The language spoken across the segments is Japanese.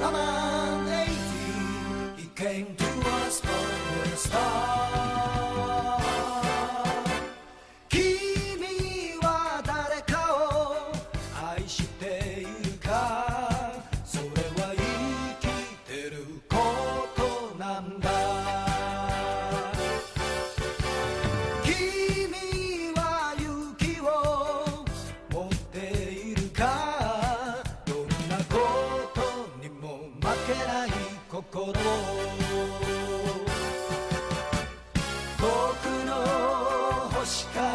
A man 18. He came to us from the start. 僕の星から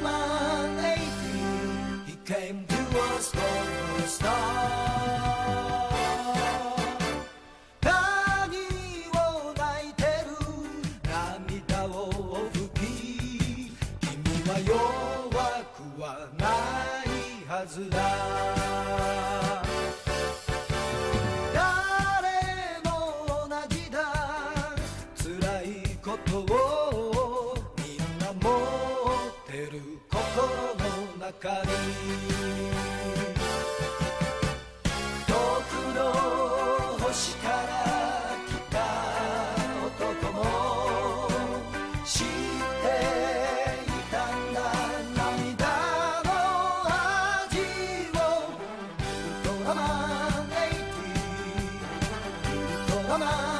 何を泣いてる」「涙を吹き」「君は弱くはないはずだ。誰も同じだ。つらいことをばかり遠くの星から来た男も知っていたんだ涙の味をウルトラマンエイティウルトラマン